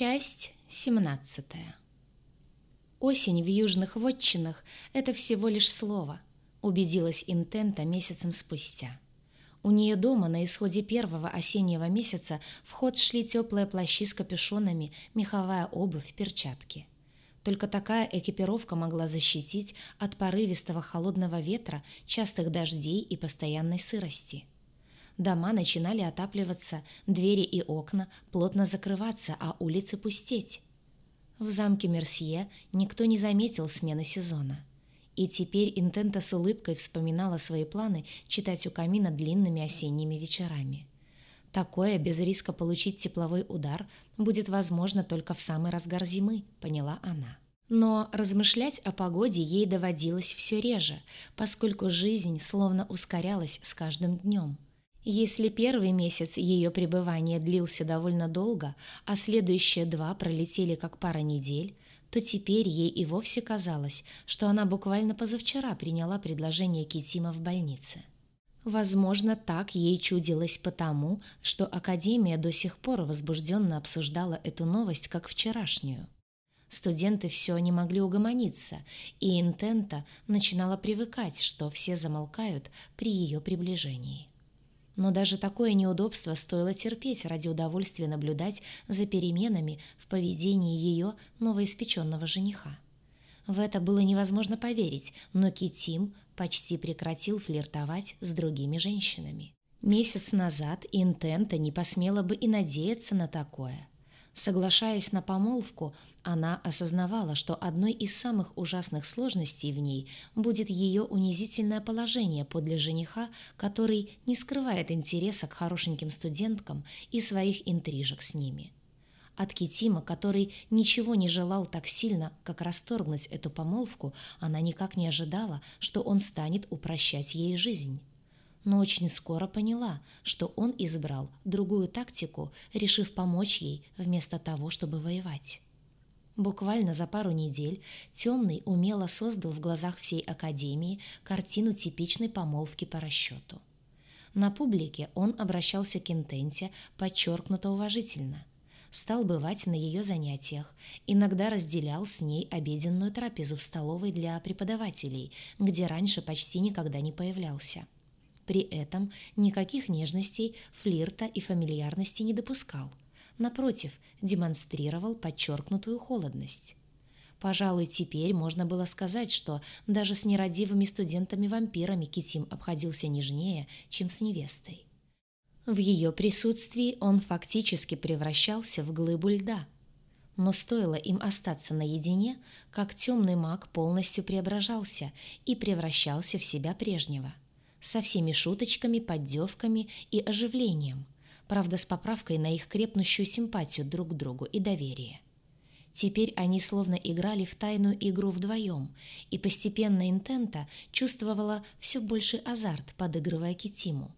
Часть 17. Осень в южных вотчинах – это всего лишь слово, убедилась Интента месяцем спустя. У нее дома на исходе первого осеннего месяца в ход шли теплые плащи с капюшонами, меховая обувь, перчатки. Только такая экипировка могла защитить от порывистого холодного ветра, частых дождей и постоянной сырости. Дома начинали отапливаться, двери и окна плотно закрываться, а улицы пустеть. В замке Мерсье никто не заметил смены сезона. И теперь Интента с улыбкой вспоминала свои планы читать у камина длинными осенними вечерами. Такое, без риска получить тепловой удар, будет возможно только в самый разгар зимы, поняла она. Но размышлять о погоде ей доводилось все реже, поскольку жизнь словно ускорялась с каждым днем – если первый месяц ее пребывания длился довольно долго, а следующие два пролетели как пара недель, то теперь ей и вовсе казалось, что она буквально позавчера приняла предложение Китима в больнице. Возможно, так ей чудилось потому, что Академия до сих пор возбужденно обсуждала эту новость как вчерашнюю. Студенты все не могли угомониться, и Интента начинала привыкать, что все замолкают при ее приближении но даже такое неудобство стоило терпеть ради удовольствия наблюдать за переменами в поведении ее новоиспеченного жениха. В это было невозможно поверить, но Китим почти прекратил флиртовать с другими женщинами. Месяц назад Интента не посмела бы и надеяться на такое. Соглашаясь на помолвку, она осознавала, что одной из самых ужасных сложностей в ней будет ее унизительное положение подле жениха, который не скрывает интереса к хорошеньким студенткам и своих интрижек с ними. От Китима, который ничего не желал так сильно, как расторгнуть эту помолвку, она никак не ожидала, что он станет упрощать ей жизнь но очень скоро поняла, что он избрал другую тактику, решив помочь ей вместо того, чтобы воевать. Буквально за пару недель Темный умело создал в глазах всей Академии картину типичной помолвки по расчету. На публике он обращался к Интенте подчеркнуто уважительно. Стал бывать на ее занятиях, иногда разделял с ней обеденную трапезу в столовой для преподавателей, где раньше почти никогда не появлялся. При этом никаких нежностей, флирта и фамильярности не допускал. Напротив, демонстрировал подчеркнутую холодность. Пожалуй, теперь можно было сказать, что даже с нерадивыми студентами-вампирами Китим обходился нежнее, чем с невестой. В ее присутствии он фактически превращался в глыбу льда. Но стоило им остаться наедине, как темный маг полностью преображался и превращался в себя прежнего – со всеми шуточками, поддевками и оживлением, правда, с поправкой на их крепнущую симпатию друг к другу и доверие. Теперь они словно играли в тайную игру вдвоем, и постепенно Интента чувствовала все больший азарт, подыгрывая Китиму.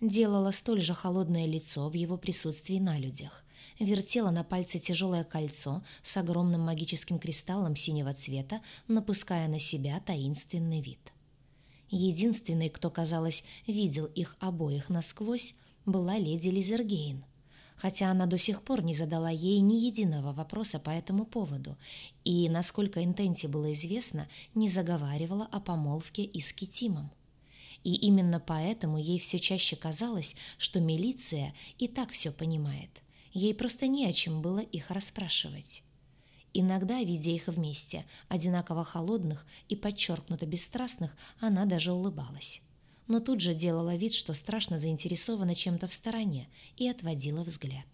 Делала столь же холодное лицо в его присутствии на людях, вертела на пальце тяжелое кольцо с огромным магическим кристаллом синего цвета, напуская на себя таинственный вид. Единственной, кто, казалось, видел их обоих насквозь, была леди Лизергейн. Хотя она до сих пор не задала ей ни единого вопроса по этому поводу и, насколько Интенте было известно, не заговаривала о помолвке и с Китимом. И именно поэтому ей все чаще казалось, что милиция и так все понимает. Ей просто не о чем было их расспрашивать. Иногда, видя их вместе, одинаково холодных и подчеркнуто бесстрастных, она даже улыбалась. Но тут же делала вид, что страшно заинтересована чем-то в стороне, и отводила взгляд.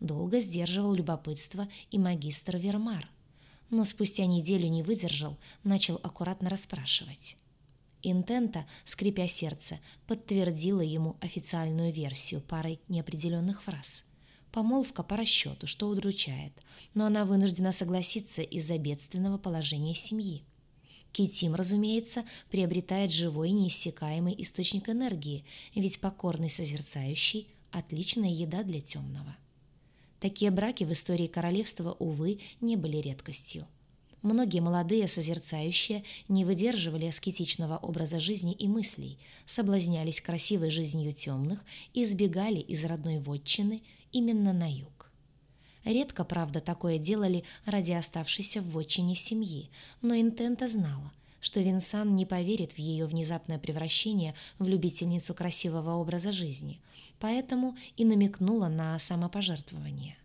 Долго сдерживал любопытство и магистр Вермар, но спустя неделю не выдержал, начал аккуратно расспрашивать. Интента, скрипя сердце, подтвердила ему официальную версию парой неопределенных фраз – Помолвка по расчету, что удручает, но она вынуждена согласиться из-за бедственного положения семьи. Китим, разумеется, приобретает живой неиссякаемый источник энергии, ведь покорный созерцающий – отличная еда для темного. Такие браки в истории королевства, увы, не были редкостью. Многие молодые созерцающие не выдерживали аскетичного образа жизни и мыслей, соблазнялись красивой жизнью темных и сбегали из родной вотчины именно на юг. Редко, правда, такое делали ради оставшейся в отчине семьи, но Интента знала, что Винсан не поверит в ее внезапное превращение в любительницу красивого образа жизни, поэтому и намекнула на самопожертвование.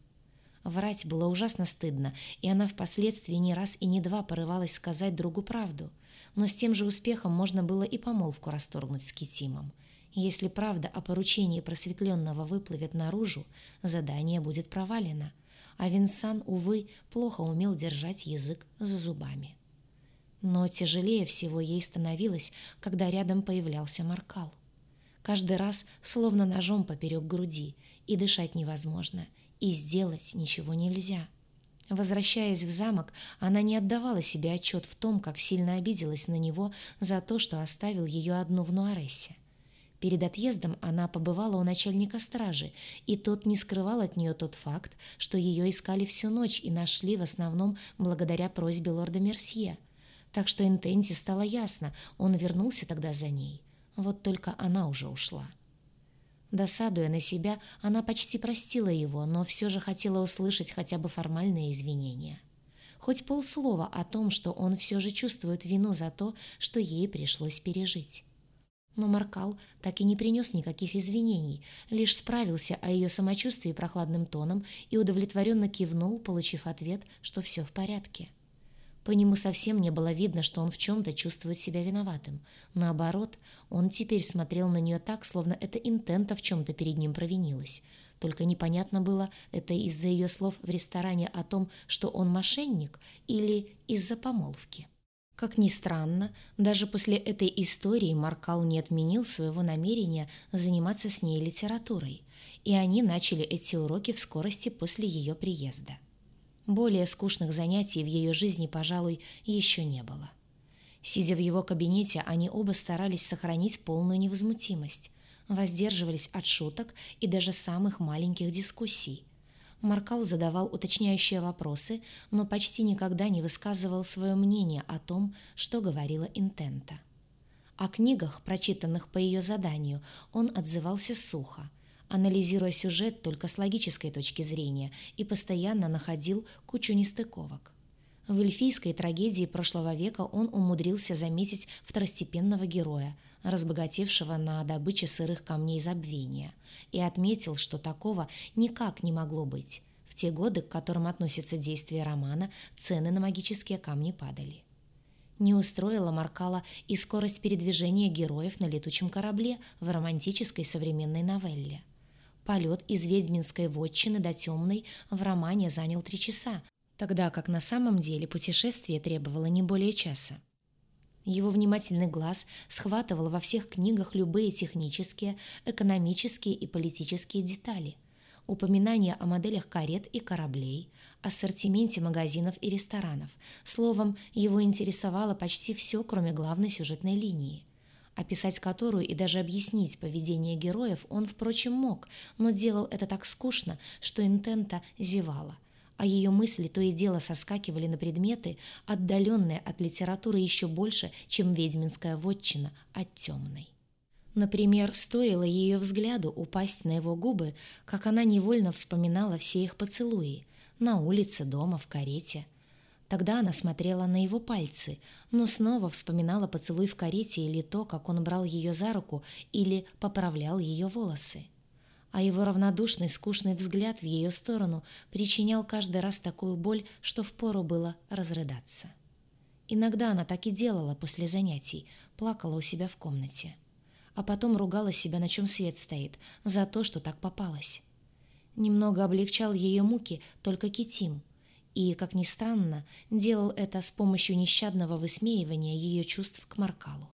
Врать было ужасно стыдно, и она впоследствии не раз и не два порывалась сказать другу правду, но с тем же успехом можно было и помолвку расторгнуть с Китимом. Если правда о поручении просветленного выплывет наружу, задание будет провалено, а Винсан, увы, плохо умел держать язык за зубами. Но тяжелее всего ей становилось, когда рядом появлялся Маркал. Каждый раз словно ножом поперек груди, и дышать невозможно, и сделать ничего нельзя. Возвращаясь в замок, она не отдавала себе отчет в том, как сильно обиделась на него за то, что оставил ее одну в Нуаресе. Перед отъездом она побывала у начальника стражи, и тот не скрывал от нее тот факт, что ее искали всю ночь и нашли в основном благодаря просьбе лорда Мерсье – так что Интенте стало ясно, он вернулся тогда за ней. Вот только она уже ушла. Досадуя на себя, она почти простила его, но все же хотела услышать хотя бы формальные извинения. Хоть полслова о том, что он все же чувствует вину за то, что ей пришлось пережить. Но Маркал так и не принес никаких извинений, лишь справился о ее самочувствии прохладным тоном и удовлетворенно кивнул, получив ответ, что все в порядке. По нему совсем не было видно, что он в чем-то чувствует себя виноватым. Наоборот, он теперь смотрел на нее так, словно это интента в чем-то перед ним провинилась. Только непонятно было, это из-за ее слов в ресторане о том, что он мошенник, или из-за помолвки. Как ни странно, даже после этой истории Маркал не отменил своего намерения заниматься с ней литературой, и они начали эти уроки в скорости после ее приезда. Более скучных занятий в ее жизни, пожалуй, еще не было. Сидя в его кабинете, они оба старались сохранить полную невозмутимость, воздерживались от шуток и даже самых маленьких дискуссий. Маркал задавал уточняющие вопросы, но почти никогда не высказывал свое мнение о том, что говорила Интента. О книгах, прочитанных по ее заданию, он отзывался сухо – анализируя сюжет только с логической точки зрения и постоянно находил кучу нестыковок. В эльфийской трагедии прошлого века он умудрился заметить второстепенного героя, разбогатевшего на добыче сырых камней забвения, и отметил, что такого никак не могло быть. В те годы, к которым относится действие романа, цены на магические камни падали. Не устроила Маркала и скорость передвижения героев на летучем корабле в романтической современной новелле – Полет из ведьминской вотчины до темной в романе занял три часа, тогда как на самом деле путешествие требовало не более часа. Его внимательный глаз схватывал во всех книгах любые технические, экономические и политические детали. Упоминания о моделях карет и кораблей, ассортименте магазинов и ресторанов. Словом, его интересовало почти все, кроме главной сюжетной линии – описать которую и даже объяснить поведение героев он, впрочем, мог, но делал это так скучно, что интента зевала, а ее мысли то и дело соскакивали на предметы, отдаленные от литературы еще больше, чем ведьминская вотчина от темной. Например, стоило ее взгляду упасть на его губы, как она невольно вспоминала все их поцелуи – на улице, дома, в карете – Тогда она смотрела на его пальцы, но снова вспоминала поцелуй в карете или то, как он брал ее за руку или поправлял ее волосы. А его равнодушный, скучный взгляд в ее сторону причинял каждый раз такую боль, что впору было разрыдаться. Иногда она так и делала после занятий, плакала у себя в комнате. А потом ругала себя, на чем свет стоит, за то, что так попалась. Немного облегчал ее муки только Китим — и, как ни странно, делал это с помощью нещадного высмеивания ее чувств к Маркалу.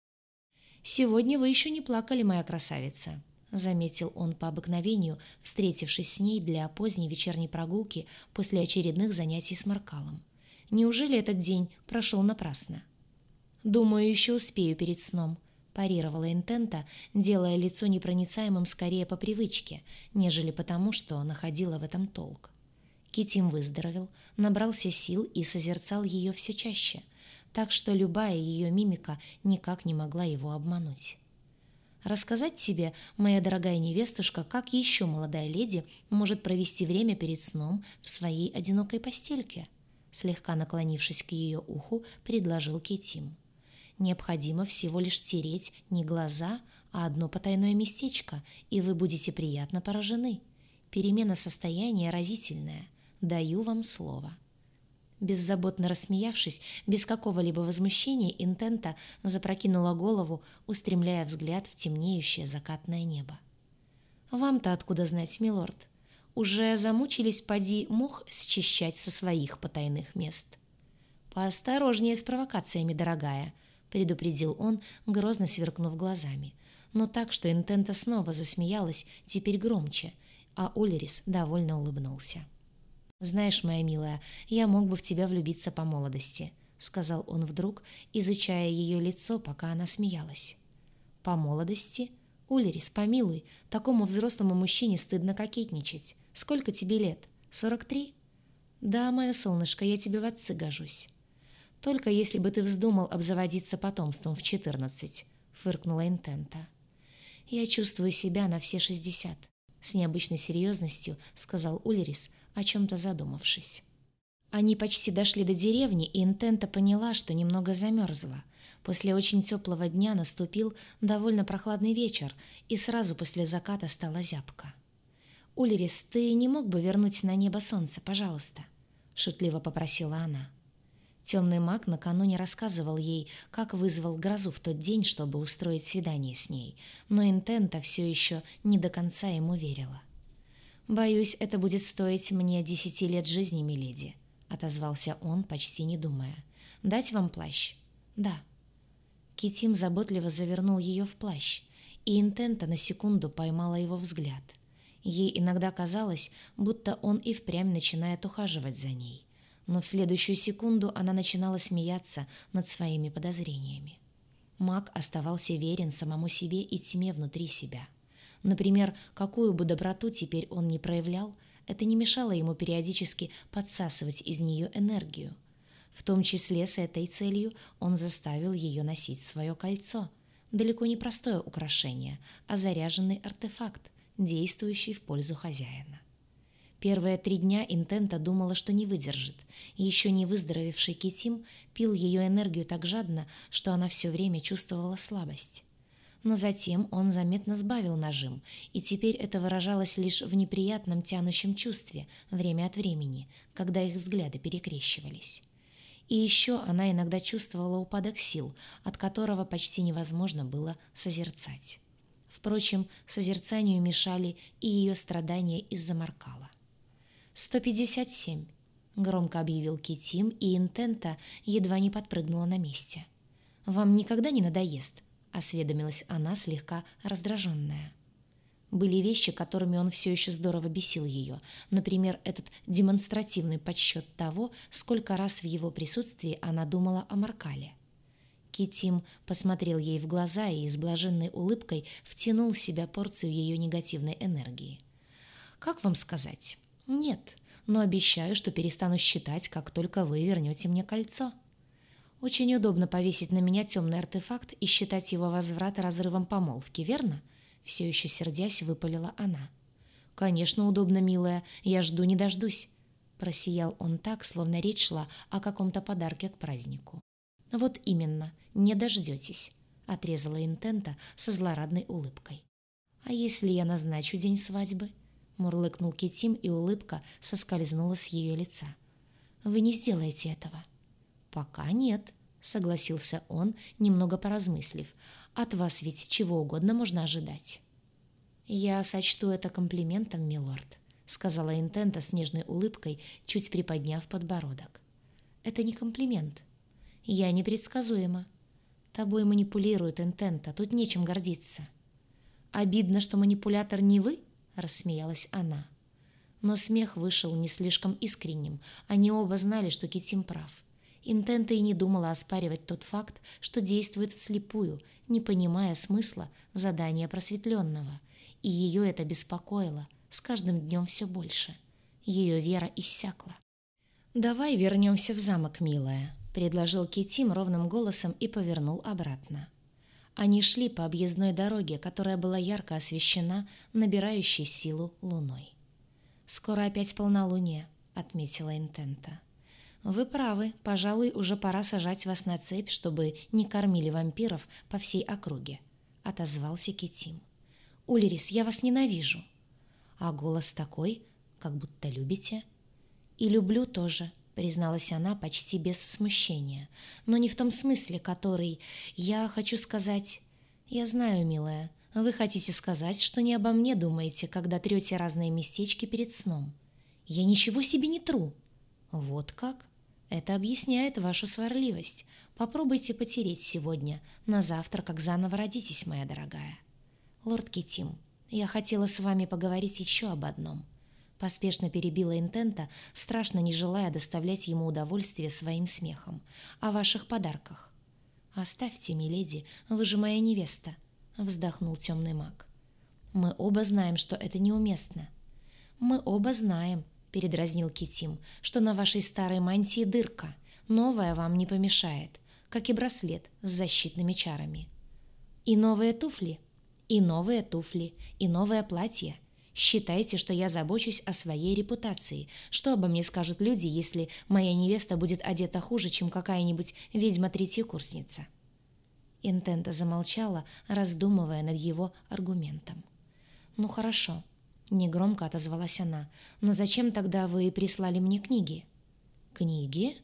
«Сегодня вы еще не плакали, моя красавица», — заметил он по обыкновению, встретившись с ней для поздней вечерней прогулки после очередных занятий с Маркалом. «Неужели этот день прошел напрасно?» «Думаю, еще успею перед сном», — парировала Интента, делая лицо непроницаемым скорее по привычке, нежели потому, что находила в этом толк. Китим выздоровел, набрался сил и созерцал ее все чаще, так что любая ее мимика никак не могла его обмануть. Рассказать тебе, моя дорогая невестушка, как еще молодая леди может провести время перед сном в своей одинокой постельке?» Слегка наклонившись к ее уху, предложил Кетим. «Необходимо всего лишь тереть не глаза, а одно потайное местечко, и вы будете приятно поражены. Перемена состояния разительная. Даю вам слово». Беззаботно рассмеявшись, без какого-либо возмущения, Интента запрокинула голову, устремляя взгляд в темнеющее закатное небо. «Вам-то откуда знать, милорд? Уже замучились поди мух счищать со своих потайных мест?» «Поосторожнее с провокациями, дорогая», — предупредил он, грозно сверкнув глазами. Но так, что Интента снова засмеялась, теперь громче, а Улерис довольно улыбнулся. «Знаешь, моя милая, я мог бы в тебя влюбиться по молодости», — сказал он вдруг, изучая ее лицо, пока она смеялась. «По молодости? Улерис, помилуй, такому взрослому мужчине стыдно кокетничать. Сколько тебе лет? Сорок три?» «Да, мое солнышко, я тебе в отцы гожусь». «Только если бы ты вздумал обзаводиться потомством в четырнадцать», — фыркнула Интента. «Я чувствую себя на все шестьдесят», — с необычной серьезностью сказал Улерис, о чем-то задумавшись. Они почти дошли до деревни, и Интента поняла, что немного замерзла. После очень теплого дня наступил довольно прохладный вечер, и сразу после заката стала зябка. «Улерис, ты не мог бы вернуть на небо солнце, пожалуйста?» — шутливо попросила она. Темный маг накануне рассказывал ей, как вызвал грозу в тот день, чтобы устроить свидание с ней, но Интента все еще не до конца ему верила. «Боюсь, это будет стоить мне десяти лет жизни, миледи», — отозвался он, почти не думая. «Дать вам плащ?» «Да». Китим заботливо завернул ее в плащ, и Интента на секунду поймала его взгляд. Ей иногда казалось, будто он и впрямь начинает ухаживать за ней. Но в следующую секунду она начинала смеяться над своими подозрениями. Маг оставался верен самому себе и тьме внутри себя — Например, какую бы доброту теперь он не проявлял, это не мешало ему периодически подсасывать из нее энергию. В том числе с этой целью он заставил ее носить свое кольцо. Далеко не простое украшение, а заряженный артефакт, действующий в пользу хозяина. Первые три дня Интента думала, что не выдержит. Еще не выздоровевший Китим пил ее энергию так жадно, что она все время чувствовала слабость но затем он заметно сбавил нажим, и теперь это выражалось лишь в неприятном тянущем чувстве время от времени, когда их взгляды перекрещивались. И еще она иногда чувствовала упадок сил, от которого почти невозможно было созерцать. Впрочем, созерцанию мешали и ее страдания из-за Маркала. «157», — громко объявил Китим, и Интента едва не подпрыгнула на месте. «Вам никогда не надоест?» — осведомилась она, слегка раздраженная. Были вещи, которыми он все еще здорово бесил ее. Например, этот демонстративный подсчет того, сколько раз в его присутствии она думала о Маркале. Китим посмотрел ей в глаза и с блаженной улыбкой втянул в себя порцию ее негативной энергии. «Как вам сказать? Нет, но обещаю, что перестану считать, как только вы вернете мне кольцо». Очень удобно повесить на меня темный артефакт и считать его возврат разрывом помолвки, верно? Все еще сердясь, выпалила она. «Конечно, удобно, милая. Я жду не дождусь». Просиял он так, словно речь шла о каком-то подарке к празднику. «Вот именно, не дождетесь», — отрезала Интента со злорадной улыбкой. «А если я назначу день свадьбы?» — мурлыкнул Китим, и улыбка соскользнула с ее лица. «Вы не сделаете этого». «Пока нет», — согласился он, немного поразмыслив. «От вас ведь чего угодно можно ожидать». «Я сочту это комплиментом, милорд», — сказала Интента с нежной улыбкой, чуть приподняв подбородок. «Это не комплимент. Я непредсказуема. Тобой манипулирует Интента, тут нечем гордиться». «Обидно, что манипулятор не вы?» — рассмеялась она. Но смех вышел не слишком искренним. Они оба знали, что Китим прав. Интента и не думала оспаривать тот факт, что действует вслепую, не понимая смысла задания просветленного. И ее это беспокоило, с каждым днем все больше. Ее вера иссякла. «Давай вернемся в замок, милая», — предложил Китим ровным голосом и повернул обратно. Они шли по объездной дороге, которая была ярко освещена, набирающей силу луной. «Скоро опять полнолуние», — отметила Интента. «Вы правы, пожалуй, уже пора сажать вас на цепь, чтобы не кормили вампиров по всей округе», — отозвался Китим. «Улерис, я вас ненавижу». «А голос такой, как будто любите». «И люблю тоже», — призналась она почти без смущения. «Но не в том смысле, который... Я хочу сказать...» «Я знаю, милая, вы хотите сказать, что не обо мне думаете, когда трете разные местечки перед сном. Я ничего себе не тру». «Вот как?» Это объясняет вашу сварливость. Попробуйте потереть сегодня, на завтра, как заново родитесь, моя дорогая. Лорд Китим, я хотела с вами поговорить еще об одном. Поспешно перебила Интента, страшно не желая доставлять ему удовольствие своим смехом. О ваших подарках. «Оставьте, миледи, вы же моя невеста», — вздохнул темный маг. «Мы оба знаем, что это неуместно». «Мы оба знаем», — передразнил Китим, «что на вашей старой мантии дырка. Новая вам не помешает, как и браслет с защитными чарами». «И новые туфли?» «И новые туфли, и новое платье», Считайте, что я забочусь о своей репутации. Что обо мне скажут люди, если моя невеста будет одета хуже, чем какая-нибудь ведьма-третьекурсница?» Интента замолчала, раздумывая над его аргументом. «Ну хорошо», Негромко отозвалась она. «Но зачем тогда вы прислали мне книги?» «Книги?»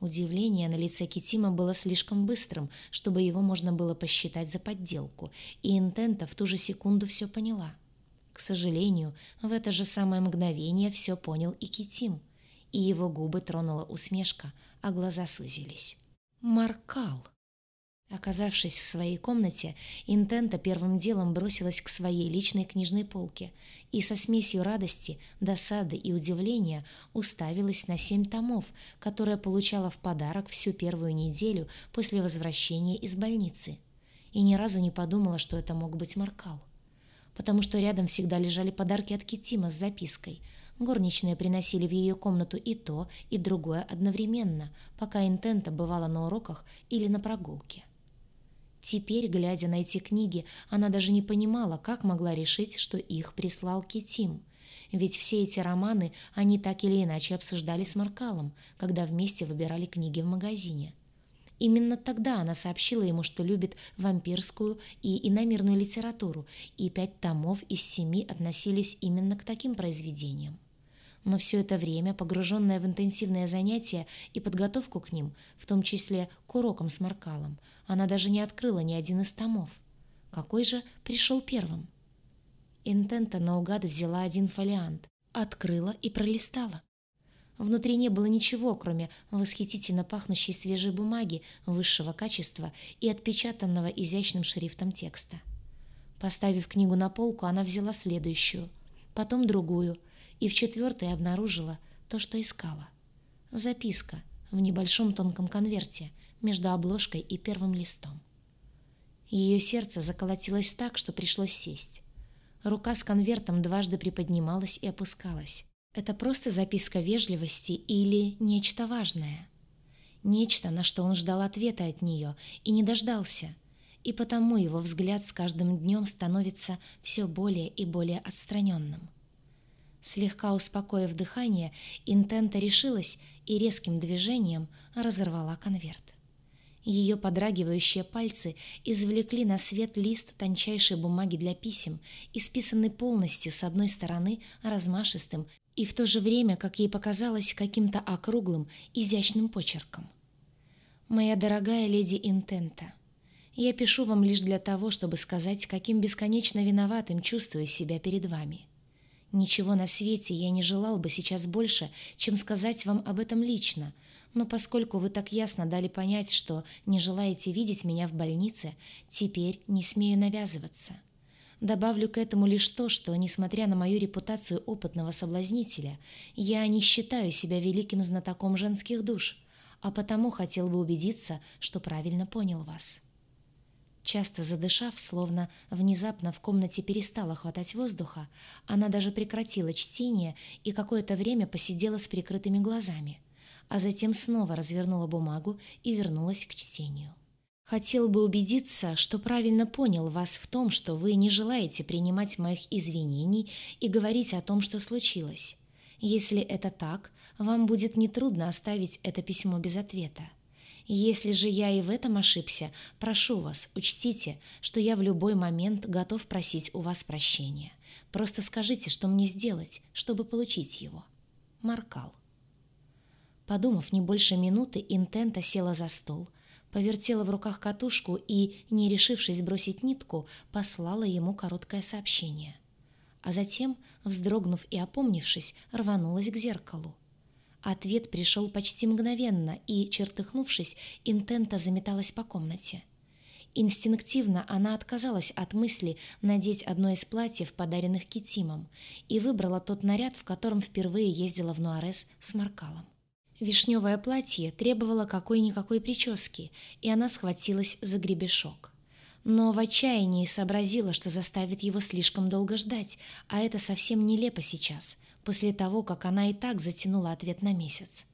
Удивление на лице Китима было слишком быстрым, чтобы его можно было посчитать за подделку, и Интента в ту же секунду все поняла. К сожалению, в это же самое мгновение все понял и Китим, и его губы тронула усмешка, а глаза сузились. «Маркал!» Оказавшись в своей комнате, Интента первым делом бросилась к своей личной книжной полке и со смесью радости, досады и удивления уставилась на семь томов, которые получала в подарок всю первую неделю после возвращения из больницы. И ни разу не подумала, что это мог быть Маркал. Потому что рядом всегда лежали подарки от Китима с запиской. Горничные приносили в ее комнату и то, и другое одновременно, пока Интента бывала на уроках или на прогулке. Теперь, глядя на эти книги, она даже не понимала, как могла решить, что их прислал Китим. Ведь все эти романы они так или иначе обсуждали с Маркалом, когда вместе выбирали книги в магазине. Именно тогда она сообщила ему, что любит вампирскую и иномирную литературу, и пять томов из семи относились именно к таким произведениям. Но все это время, погруженная в интенсивные занятия и подготовку к ним, в том числе к урокам с Маркалом, она даже не открыла ни один из томов. Какой же пришел первым? Интента наугад взяла один фолиант, открыла и пролистала. Внутри не было ничего, кроме восхитительно пахнущей свежей бумаги высшего качества и отпечатанного изящным шрифтом текста. Поставив книгу на полку, она взяла следующую, потом другую — и в четвертой обнаружила то, что искала. Записка в небольшом тонком конверте между обложкой и первым листом. Ее сердце заколотилось так, что пришлось сесть. Рука с конвертом дважды приподнималась и опускалась. Это просто записка вежливости или нечто важное? Нечто, на что он ждал ответа от нее и не дождался, и потому его взгляд с каждым днем становится все более и более отстраненным. Слегка успокоив дыхание, Интента решилась и резким движением разорвала конверт. Ее подрагивающие пальцы извлекли на свет лист тончайшей бумаги для писем, исписанный полностью с одной стороны размашистым и в то же время, как ей показалось, каким-то округлым, изящным почерком. «Моя дорогая леди Интента, я пишу вам лишь для того, чтобы сказать, каким бесконечно виноватым чувствую себя перед вами. Ничего на свете я не желал бы сейчас больше, чем сказать вам об этом лично, но поскольку вы так ясно дали понять, что не желаете видеть меня в больнице, теперь не смею навязываться. Добавлю к этому лишь то, что, несмотря на мою репутацию опытного соблазнителя, я не считаю себя великим знатоком женских душ, а потому хотел бы убедиться, что правильно понял вас. Часто задышав, словно внезапно в комнате перестало хватать воздуха, она даже прекратила чтение и какое-то время посидела с прикрытыми глазами, а затем снова развернула бумагу и вернулась к чтению. Хотел бы убедиться, что правильно понял вас в том, что вы не желаете принимать моих извинений и говорить о том, что случилось. Если это так, вам будет нетрудно оставить это письмо без ответа. Если же я и в этом ошибся, прошу вас, учтите, что я в любой момент готов просить у вас прощения. Просто скажите, что мне сделать, чтобы получить его. Маркал. Подумав не больше минуты, Интента села за стол, повертела в руках катушку и, не решившись бросить нитку, послала ему короткое сообщение. А затем, вздрогнув и опомнившись, рванулась к зеркалу. Ответ пришел почти мгновенно, и, чертыхнувшись, Интента заметалась по комнате. Инстинктивно она отказалась от мысли надеть одно из платьев, подаренных Китимом, и выбрала тот наряд, в котором впервые ездила в Нуарес с Маркалом. Вишневое платье требовало какой-никакой прически, и она схватилась за гребешок. Но в отчаянии сообразила, что заставит его слишком долго ждать, а это совсем нелепо сейчас — после того, как она и так затянула ответ на месяц.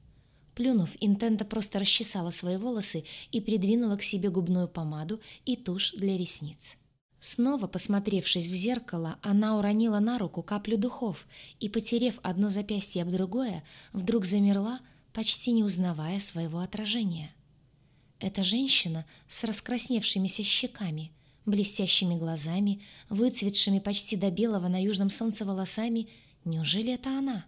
Плюнув, Интента просто расчесала свои волосы и придвинула к себе губную помаду и тушь для ресниц. Снова посмотревшись в зеркало, она уронила на руку каплю духов и, потерев одно запястье об другое, вдруг замерла, почти не узнавая своего отражения. Эта женщина с раскрасневшимися щеками, блестящими глазами, выцветшими почти до белого на южном солнце волосами — Неужели это она?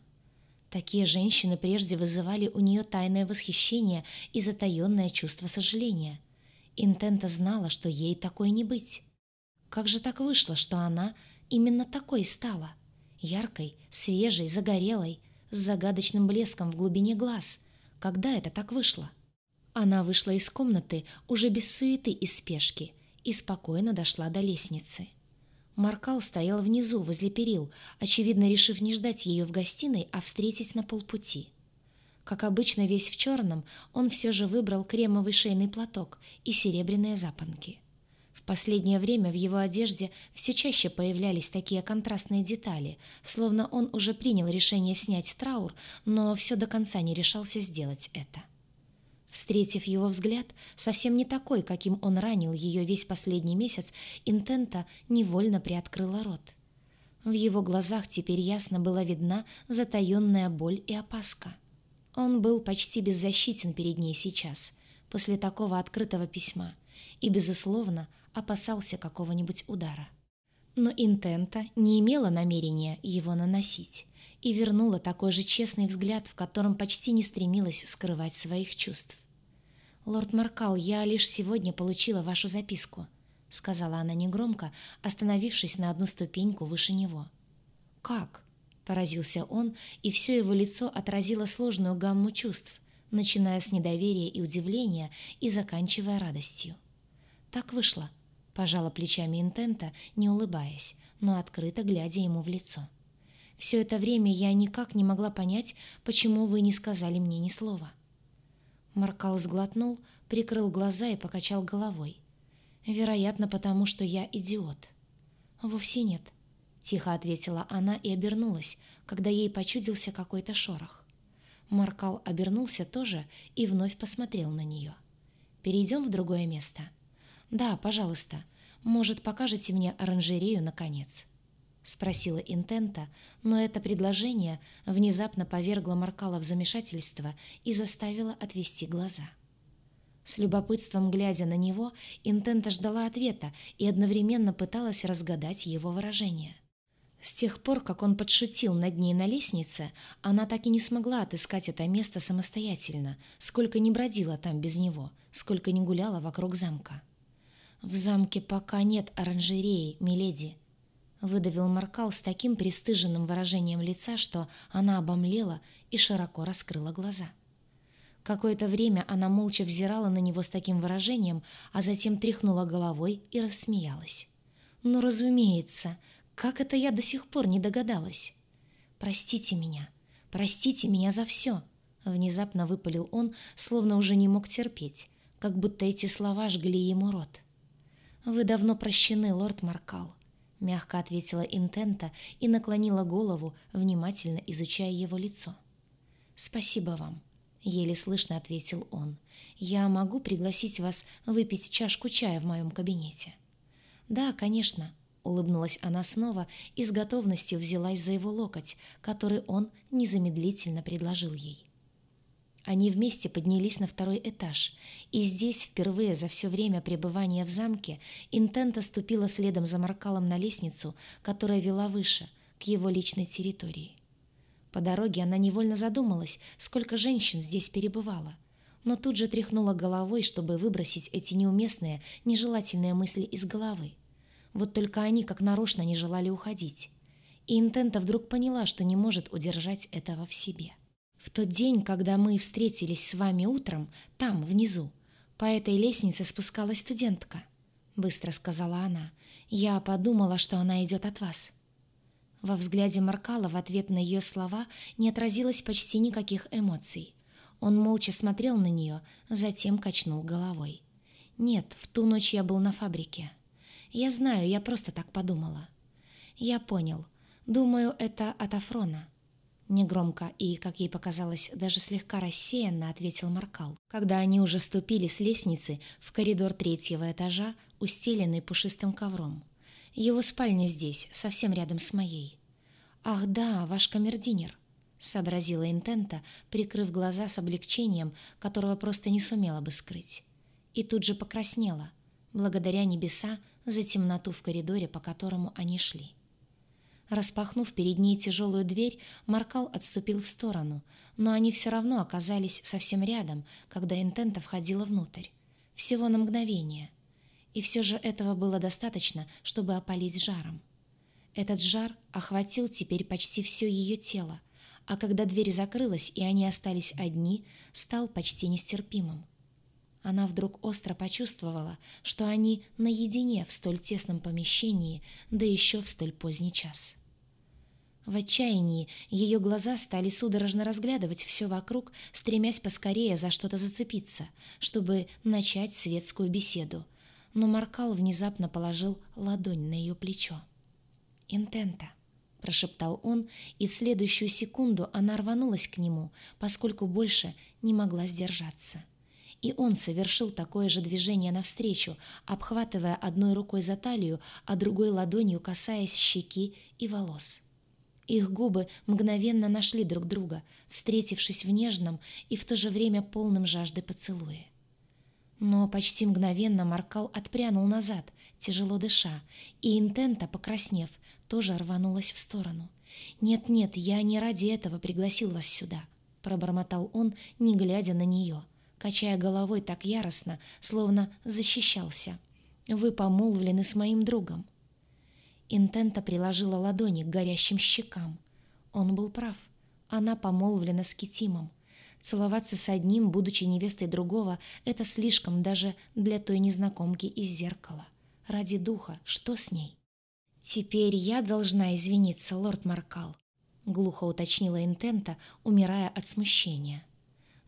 Такие женщины прежде вызывали у нее тайное восхищение и затаенное чувство сожаления. Интента знала, что ей такой не быть. Как же так вышло, что она именно такой стала? Яркой, свежей, загорелой, с загадочным блеском в глубине глаз. Когда это так вышло? Она вышла из комнаты уже без суеты и спешки и спокойно дошла до лестницы. Маркал стоял внизу, возле перил, очевидно, решив не ждать ее в гостиной, а встретить на полпути. Как обычно, весь в черном, он все же выбрал кремовый шейный платок и серебряные запонки. В последнее время в его одежде все чаще появлялись такие контрастные детали, словно он уже принял решение снять траур, но все до конца не решался сделать это. Встретив его взгляд, совсем не такой, каким он ранил ее весь последний месяц, Интента невольно приоткрыла рот. В его глазах теперь ясно была видна затаенная боль и опаска. Он был почти беззащитен перед ней сейчас, после такого открытого письма, и, безусловно, опасался какого-нибудь удара. Но Интента не имела намерения его наносить и вернула такой же честный взгляд, в котором почти не стремилась скрывать своих чувств. «Лорд Маркал, я лишь сегодня получила вашу записку», — сказала она негромко, остановившись на одну ступеньку выше него. «Как?» — поразился он, и все его лицо отразило сложную гамму чувств, начиная с недоверия и удивления и заканчивая радостью. «Так вышло», — пожала плечами Интента, не улыбаясь, но открыто глядя ему в лицо. Все это время я никак не могла понять, почему вы не сказали мне ни слова. Маркал сглотнул, прикрыл глаза и покачал головой. Вероятно, потому что я идиот. Вовсе нет, тихо ответила она и обернулась, когда ей почудился какой-то шорох. Маркал обернулся тоже и вновь посмотрел на нее. «Перейдем в другое место?» «Да, пожалуйста. Может, покажете мне оранжерею, наконец?» — спросила Интента, но это предложение внезапно повергло Маркала в замешательство и заставило отвести глаза. С любопытством глядя на него, Интента ждала ответа и одновременно пыталась разгадать его выражение. С тех пор, как он подшутил над ней на лестнице, она так и не смогла отыскать это место самостоятельно, сколько не бродила там без него, сколько не гуляла вокруг замка. «В замке пока нет оранжереи, миледи», Выдавил Маркал с таким пристыженным выражением лица, что она обомлела и широко раскрыла глаза. Какое-то время она молча взирала на него с таким выражением, а затем тряхнула головой и рассмеялась. «Ну, разумеется, как это я до сих пор не догадалась? Простите меня, простите меня за все!» Внезапно выпалил он, словно уже не мог терпеть, как будто эти слова жгли ему рот. «Вы давно прощены, лорд Маркал. — мягко ответила Интента и наклонила голову, внимательно изучая его лицо. «Спасибо вам. еле слышно ответил он. «Я могу пригласить вас выпить чашку чая в моем кабинете?» «Да, конечно», — улыбнулась она снова и с готовностью взялась за его локоть, который он незамедлительно предложил ей. Они вместе поднялись на второй этаж, и здесь впервые за все время пребывания в замке Интента ступила следом за Маркалом на лестницу, которая вела выше, к его личной территории. По дороге она невольно задумалась, сколько женщин здесь перебывало, но тут же тряхнула головой, чтобы выбросить эти неуместные, нежелательные мысли из головы. Вот только они как нарочно не желали уходить. И Интента вдруг поняла, что не может удержать этого в себе. В тот день, когда мы встретились с вами утром, там, внизу, по этой лестнице спускалась студентка, быстро сказала она. Я подумала, что она идет от вас. Во взгляде Маркала в ответ на ее слова не отразилось почти никаких эмоций. Он молча смотрел на нее, затем качнул головой. «Нет, в ту ночь я был на фабрике. Я знаю, я просто так подумала». «Я понял. Думаю, это от Афрона. Негромко и, как ей показалось, даже слегка рассеянно ответил Маркал, когда они уже ступили с лестницы в коридор третьего этажа, устеленный пушистым ковром. Его спальня здесь, совсем рядом с моей. «Ах да, ваш камердинер», — сообразила Интента, прикрыв глаза с облегчением, которого просто не сумела бы скрыть. И тут же покраснела, благодаря небеса за темноту в коридоре, по которому они шли. Распахнув перед ней тяжелую дверь, Маркал отступил в сторону, но они все равно оказались совсем рядом, когда Интента входила внутрь. Всего на мгновение. И все же этого было достаточно, чтобы опалить жаром. Этот жар охватил теперь почти все ее тело, а когда дверь закрылась и они остались одни, стал почти нестерпимым. Она вдруг остро почувствовала, что они наедине в столь тесном помещении, да еще в столь поздний час. В отчаянии ее глаза стали судорожно разглядывать все вокруг, стремясь поскорее за что-то зацепиться, чтобы начать светскую беседу. Но Маркал внезапно положил ладонь на ее плечо. «Интента», — прошептал он, и в следующую секунду она рванулась к нему, поскольку больше не могла сдержаться. И он совершил такое же движение навстречу, обхватывая одной рукой за талию, а другой ладонью касаясь щеки и волос. Их губы мгновенно нашли друг друга, встретившись в нежном и в то же время полном жажды поцелуя. Но почти мгновенно Маркал отпрянул назад, тяжело дыша, и Интента, покраснев, тоже рванулась в сторону. «Нет-нет, я не ради этого пригласил вас сюда», — пробормотал он, не глядя на нее, качая головой так яростно, словно защищался. «Вы помолвлены с моим другом». Интента приложила ладони к горящим щекам. Он был прав. Она помолвлена с Китимом. Целоваться с одним, будучи невестой другого, это слишком даже для той незнакомки из зеркала. Ради духа, что с ней? «Теперь я должна извиниться, лорд Маркал», — глухо уточнила Интента, умирая от смущения.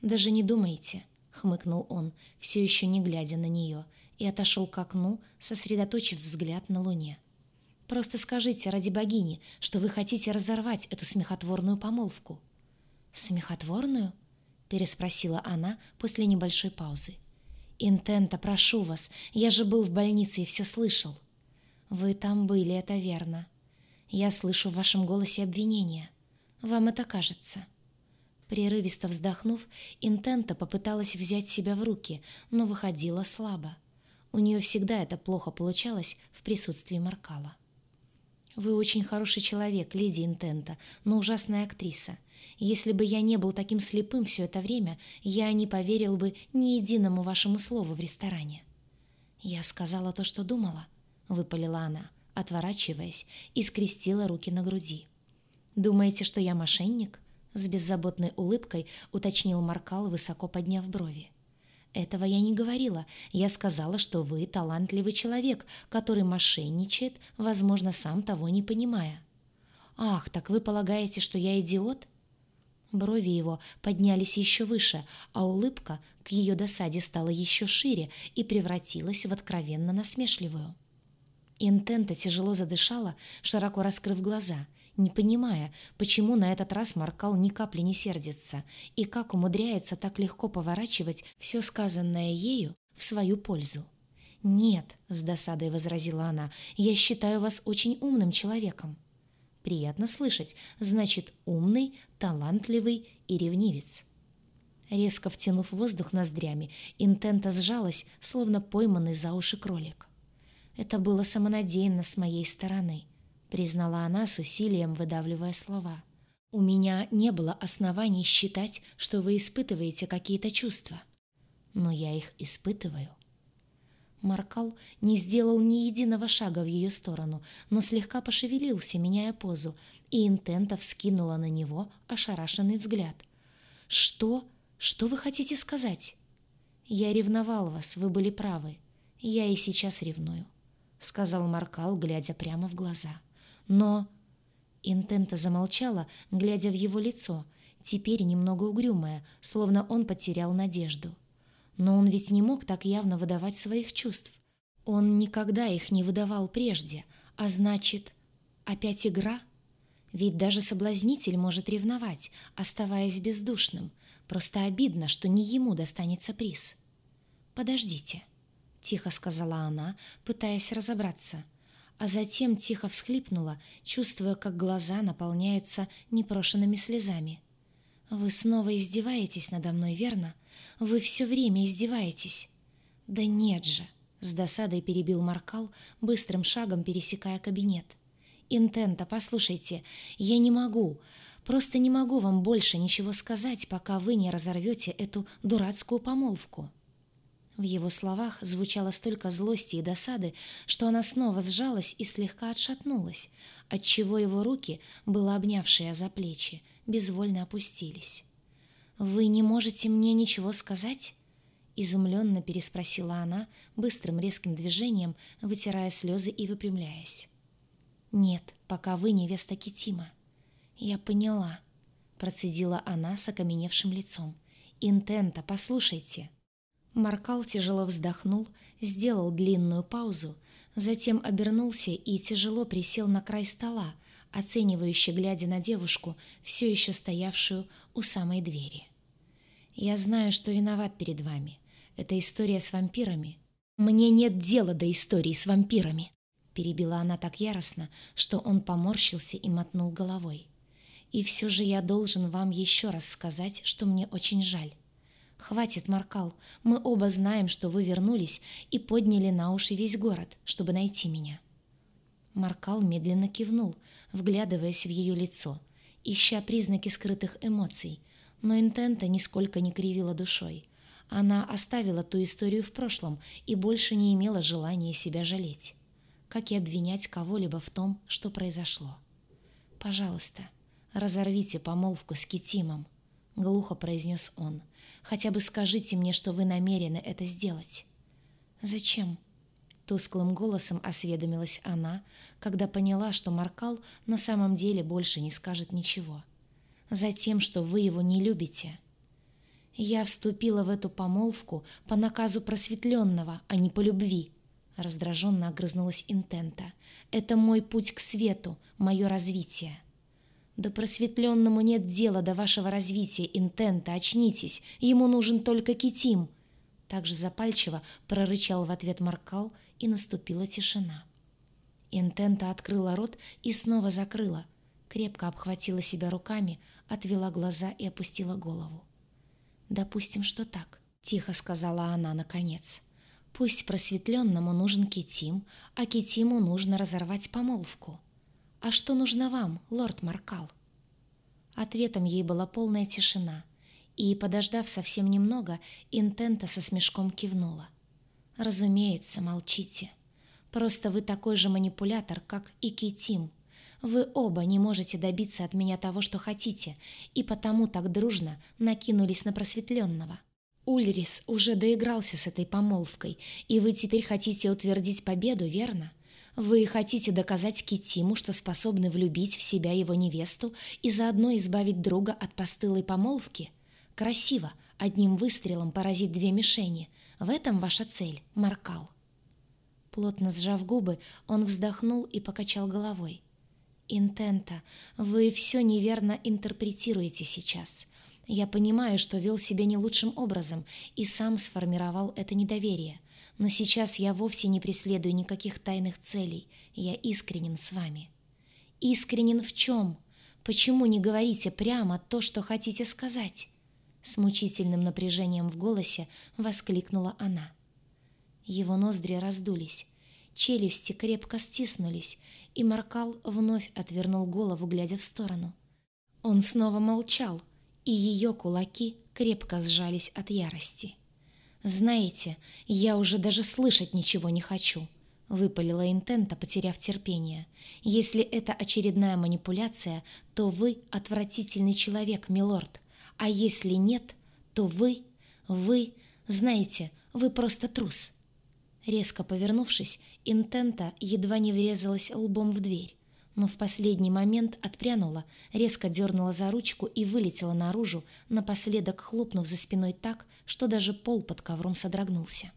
«Даже не думайте», — хмыкнул он, все еще не глядя на нее, и отошел к окну, сосредоточив взгляд на луне. Просто скажите ради богини, что вы хотите разорвать эту смехотворную помолвку». «Смехотворную?» — переспросила она после небольшой паузы. «Интента, прошу вас, я же был в больнице и все слышал». «Вы там были, это верно. Я слышу в вашем голосе обвинения. Вам это кажется». Прерывисто вздохнув, Интента попыталась взять себя в руки, но выходила слабо. У нее всегда это плохо получалось в присутствии Маркала. Вы очень хороший человек, леди Интента, но ужасная актриса. Если бы я не был таким слепым все это время, я не поверил бы ни единому вашему слову в ресторане». «Я сказала то, что думала», — выпалила она, отворачиваясь, и скрестила руки на груди. «Думаете, что я мошенник?» — с беззаботной улыбкой уточнил Маркал, высоко подняв брови. Этого я не говорила. Я сказала, что вы талантливый человек, который мошенничает, возможно, сам того не понимая. Ах, так вы полагаете, что я идиот? Брови его поднялись еще выше, а улыбка к ее досаде стала еще шире и превратилась в откровенно насмешливую. Интента тяжело задышала, широко раскрыв глаза, не понимая, почему на этот раз Маркал ни капли не сердится и как умудряется так легко поворачивать все сказанное ею в свою пользу. «Нет», — с досадой возразила она, — «я считаю вас очень умным человеком». «Приятно слышать. Значит, умный, талантливый и ревнивец». Резко втянув воздух ноздрями, Интента сжалась, словно пойманный за уши кролик. «Это было самонадеянно с моей стороны», — признала она с усилием, выдавливая слова. «У меня не было оснований считать, что вы испытываете какие-то чувства. Но я их испытываю». Маркал не сделал ни единого шага в ее сторону, но слегка пошевелился, меняя позу, и Интента вскинула на него ошарашенный взгляд. «Что? Что вы хотите сказать?» «Я ревновал вас, вы были правы. Я и сейчас ревную», — сказал Маркал, глядя прямо в глаза. «Но...» Интента замолчала, глядя в его лицо, теперь немного угрюмое, словно он потерял надежду. Но он ведь не мог так явно выдавать своих чувств. Он никогда их не выдавал прежде, а значит, опять игра? Ведь даже соблазнитель может ревновать, оставаясь бездушным. Просто обидно, что не ему достанется приз. «Подождите», — тихо сказала она, пытаясь разобраться, а затем тихо всхлипнула, чувствуя, как глаза наполняются непрошенными слезами. «Вы снова издеваетесь надо мной, верно? Вы все время издеваетесь». «Да нет же», — с досадой перебил Маркал, быстрым шагом пересекая кабинет. «Интента, послушайте, я не могу, просто не могу вам больше ничего сказать, пока вы не разорвете эту дурацкую помолвку». В его словах звучало столько злости и досады, что она снова сжалась и слегка отшатнулась, отчего его руки, было обнявшие за плечи, безвольно опустились. «Вы не можете мне ничего сказать?» Изумленно переспросила она, быстрым резким движением, вытирая слезы и выпрямляясь. «Нет, пока вы невеста Китима». «Я поняла», — процедила она с окаменевшим лицом. «Интента, послушайте». Маркал тяжело вздохнул, сделал длинную паузу, затем обернулся и тяжело присел на край стола, оценивающе глядя на девушку, все еще стоявшую у самой двери. «Я знаю, что виноват перед вами. Это история с вампирами». «Мне нет дела до истории с вампирами», — перебила она так яростно, что он поморщился и мотнул головой. «И все же я должен вам еще раз сказать, что мне очень жаль. Хватит, Маркал, мы оба знаем, что вы вернулись и подняли на уши весь город, чтобы найти меня». Маркал медленно кивнул, вглядываясь в ее лицо, ища признаки скрытых эмоций, но Интента нисколько не кривила душой. Она оставила ту историю в прошлом и больше не имела желания себя жалеть, как и обвинять кого-либо в том, что произошло. «Пожалуйста, разорвите помолвку с Китимом», — глухо произнес он. «Хотя бы скажите мне, что вы намерены это сделать». «Зачем?» Тусклым голосом осведомилась она, когда поняла, что Маркал на самом деле больше не скажет ничего. «Затем, что вы его не любите». «Я вступила в эту помолвку по наказу просветленного, а не по любви», — раздраженно огрызнулась Интента. «Это мой путь к свету, мое развитие». «Да просветленному нет дела до вашего развития, Интента, очнитесь, ему нужен только Китим», также запальчиво прорычал в ответ Маркал, и наступила тишина. Интента открыла рот и снова закрыла, крепко обхватила себя руками, отвела глаза и опустила голову. «Допустим, что так», — тихо сказала она наконец. «Пусть просветленному нужен Китим, а Китиму нужно разорвать помолвку. А что нужно вам, лорд Маркал?» Ответом ей была полная тишина — и, подождав совсем немного, Интента со смешком кивнула. «Разумеется, молчите. Просто вы такой же манипулятор, как и Кейтим. Вы оба не можете добиться от меня того, что хотите, и потому так дружно накинулись на просветленного. Ульрис уже доигрался с этой помолвкой, и вы теперь хотите утвердить победу, верно?» Вы хотите доказать Китиму, что способны влюбить в себя его невесту и заодно избавить друга от постылой помолвки? Красиво, одним выстрелом поразить две мишени. В этом ваша цель, Маркал. Плотно сжав губы, он вздохнул и покачал головой. Интента, вы все неверно интерпретируете сейчас. Я понимаю, что вел себя не лучшим образом и сам сформировал это недоверие. Но сейчас я вовсе не преследую никаких тайных целей. Я искренен с вами. Искренен в чем? Почему не говорите прямо то, что хотите сказать? С мучительным напряжением в голосе воскликнула она. Его ноздри раздулись, челюсти крепко стиснулись, и Маркал вновь отвернул голову, глядя в сторону. Он снова молчал, и ее кулаки крепко сжались от ярости. «Знаете, я уже даже слышать ничего не хочу», — выпалила Интента, потеряв терпение. «Если это очередная манипуляция, то вы отвратительный человек, милорд. А если нет, то вы, вы, знаете, вы просто трус». Резко повернувшись, Интента едва не врезалась лбом в дверь но в последний момент отпрянула, резко дернула за ручку и вылетела наружу, напоследок хлопнув за спиной так, что даже пол под ковром содрогнулся.